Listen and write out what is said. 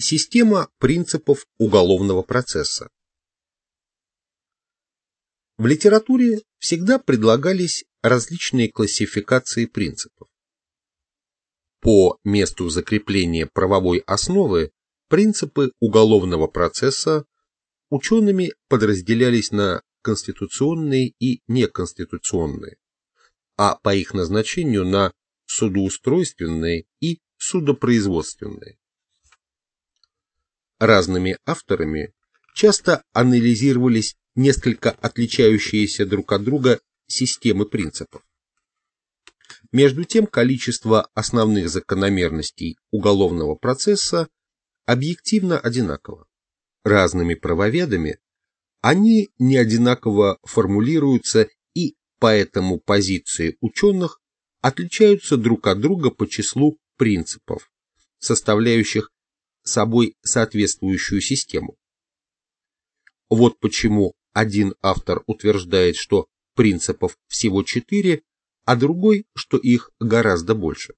Система принципов уголовного процесса. В литературе всегда предлагались различные классификации принципов. По месту закрепления правовой основы принципы уголовного процесса учеными подразделялись на конституционные и неконституционные, а по их назначению на судоустройственные и судопроизводственные. Разными авторами часто анализировались несколько отличающиеся друг от друга системы принципов. Между тем, количество основных закономерностей уголовного процесса объективно одинаково. Разными правоведами они не одинаково формулируются и поэтому позиции ученых отличаются друг от друга по числу принципов, составляющих собой соответствующую систему. Вот почему один автор утверждает, что принципов всего четыре, а другой, что их гораздо больше.